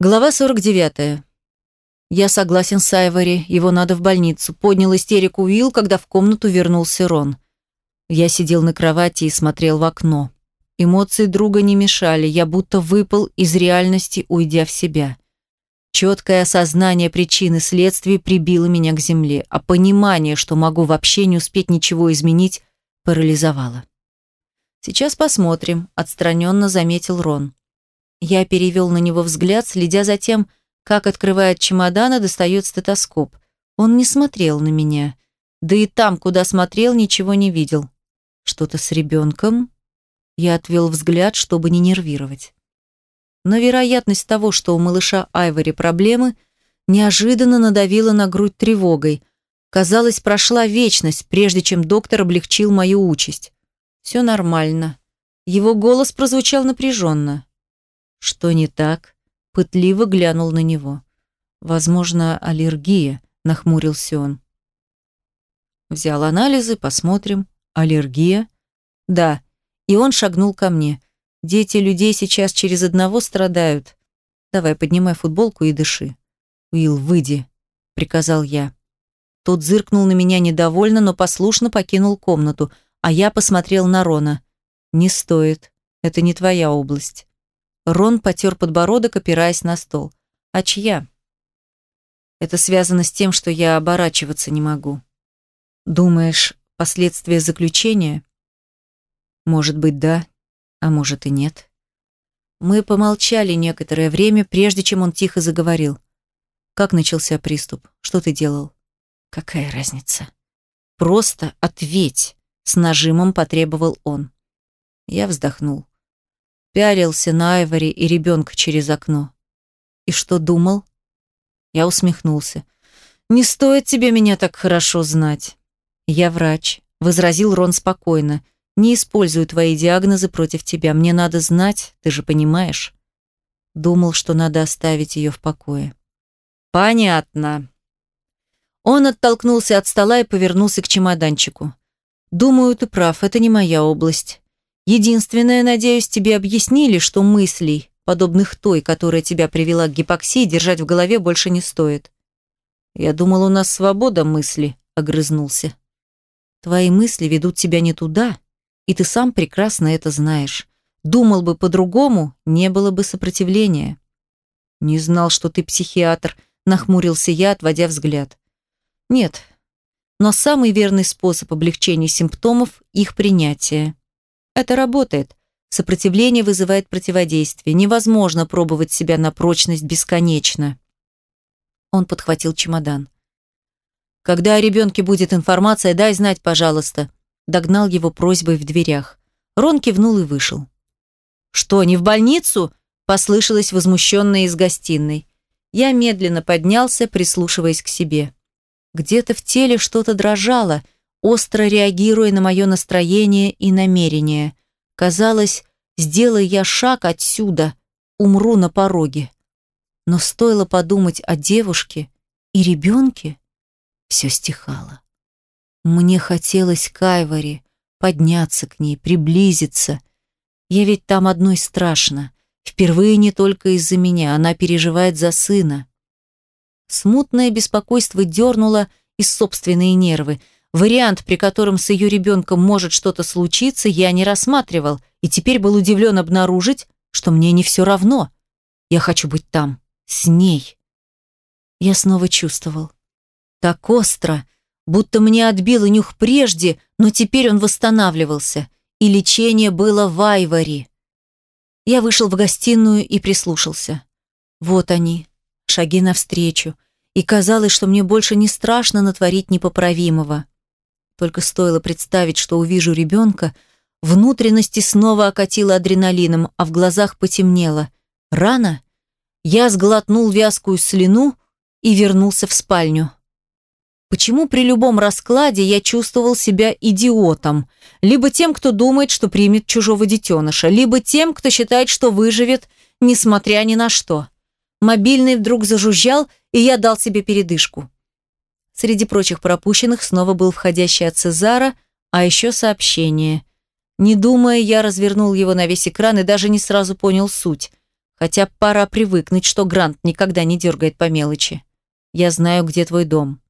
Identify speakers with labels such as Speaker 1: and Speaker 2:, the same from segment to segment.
Speaker 1: Глава 49. Я согласен с Айвори, его надо в больницу. Поднял истерику Уилл, когда в комнату вернулся Рон. Я сидел на кровати и смотрел в окно. Эмоции друга не мешали, я будто выпал из реальности, уйдя в себя. Четкое осознание причины следствий прибило меня к земле, а понимание, что могу вообще не успеть ничего изменить, парализовало. «Сейчас посмотрим», — отстраненно заметил Рон. Я перевел на него взгляд, следя за тем, как открывает чемодан и достает стетоскоп. Он не смотрел на меня. Да и там, куда смотрел, ничего не видел. Что-то с ребенком? Я отвел взгляд, чтобы не нервировать. Но вероятность того, что у малыша Айвори проблемы, неожиданно надавила на грудь тревогой. Казалось, прошла вечность, прежде чем доктор облегчил мою участь. Все нормально. Его голос прозвучал напряженно. Что не так? Пытливо глянул на него. Возможно, аллергия, нахмурился он. Взял анализы, посмотрим. Аллергия? Да. И он шагнул ко мне. Дети людей сейчас через одного страдают. Давай, поднимай футболку и дыши. Уилл, выйди, приказал я. Тот зыркнул на меня недовольно, но послушно покинул комнату, а я посмотрел на Рона. Не стоит. Это не твоя область. Рон потер подбородок, опираясь на стол. «А чья?» «Это связано с тем, что я оборачиваться не могу». «Думаешь, последствия заключения?» «Может быть, да, а может и нет». Мы помолчали некоторое время, прежде чем он тихо заговорил. «Как начался приступ? Что ты делал?» «Какая разница?» «Просто ответь!» — с нажимом потребовал он. Я вздохнул пялился на Айвори и ребенка через окно. И что думал? Я усмехнулся. «Не стоит тебе меня так хорошо знать». «Я врач», — возразил Рон спокойно. «Не использую твои диагнозы против тебя. Мне надо знать, ты же понимаешь». Думал, что надо оставить ее в покое. «Понятно». Он оттолкнулся от стола и повернулся к чемоданчику. «Думаю, ты прав, это не моя область. Единственное, надеюсь, тебе объяснили, что мыслей, подобных той, которая тебя привела к гипоксии, держать в голове больше не стоит. Я думал, у нас свобода мысли, огрызнулся. Твои мысли ведут тебя не туда, и ты сам прекрасно это знаешь. Думал бы по-другому, не было бы сопротивления. Не знал, что ты психиатр, нахмурился я, отводя взгляд. Нет, но самый верный способ облегчения симптомов – их принятие. Это работает. Сопротивление вызывает противодействие. Невозможно пробовать себя на прочность бесконечно. Он подхватил чемодан. «Когда о ребенке будет информация, дай знать, пожалуйста», догнал его просьбой в дверях. Рон кивнул и вышел. «Что, не в больницу?» послышалось возмущенное из гостиной. Я медленно поднялся, прислушиваясь к себе. Где-то в теле что-то дрожало – остро реагируя на мое настроение и намерение. Казалось, сделай я шаг отсюда, умру на пороге. Но стоило подумать о девушке и ребенке, все стихало. Мне хотелось к Айвари, подняться к ней, приблизиться. Я ведь там одной страшно. Впервые не только из-за меня, она переживает за сына. Смутное беспокойство дернуло из собственные нервы – Вариант, при котором с ее ребенком может что-то случиться, я не рассматривал, и теперь был удивлен обнаружить, что мне не все равно. Я хочу быть там, с ней. Я снова чувствовал. Так остро, будто мне отбило нюх прежде, но теперь он восстанавливался, и лечение было в Айвари. Я вышел в гостиную и прислушался. Вот они, шаги навстречу, и казалось, что мне больше не страшно натворить непоправимого. Только стоило представить, что увижу ребенка, внутренности снова окатило адреналином, а в глазах потемнело. Рано? Я сглотнул вязкую слюну и вернулся в спальню. Почему при любом раскладе я чувствовал себя идиотом? Либо тем, кто думает, что примет чужого детеныша, либо тем, кто считает, что выживет, несмотря ни на что. Мобильный вдруг зажужжал, и я дал себе передышку. Среди прочих пропущенных снова был входящий от Цезара, а еще сообщение. Не думая, я развернул его на весь экран и даже не сразу понял суть. Хотя пора привыкнуть, что Грант никогда не дергает по мелочи. Я знаю, где твой дом.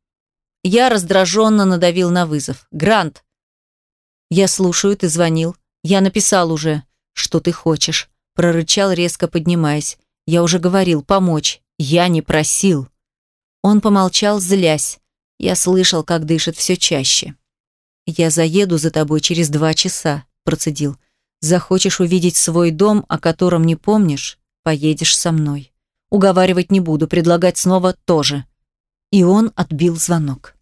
Speaker 1: Я раздраженно надавил на вызов. Грант. Я слушаю, ты звонил. Я написал уже. Что ты хочешь? Прорычал, резко поднимаясь. Я уже говорил, помочь. Я не просил. Он помолчал, злясь. Я слышал, как дышит все чаще. «Я заеду за тобой через два часа», – процедил. «Захочешь увидеть свой дом, о котором не помнишь, поедешь со мной. Уговаривать не буду, предлагать снова тоже». И он отбил звонок.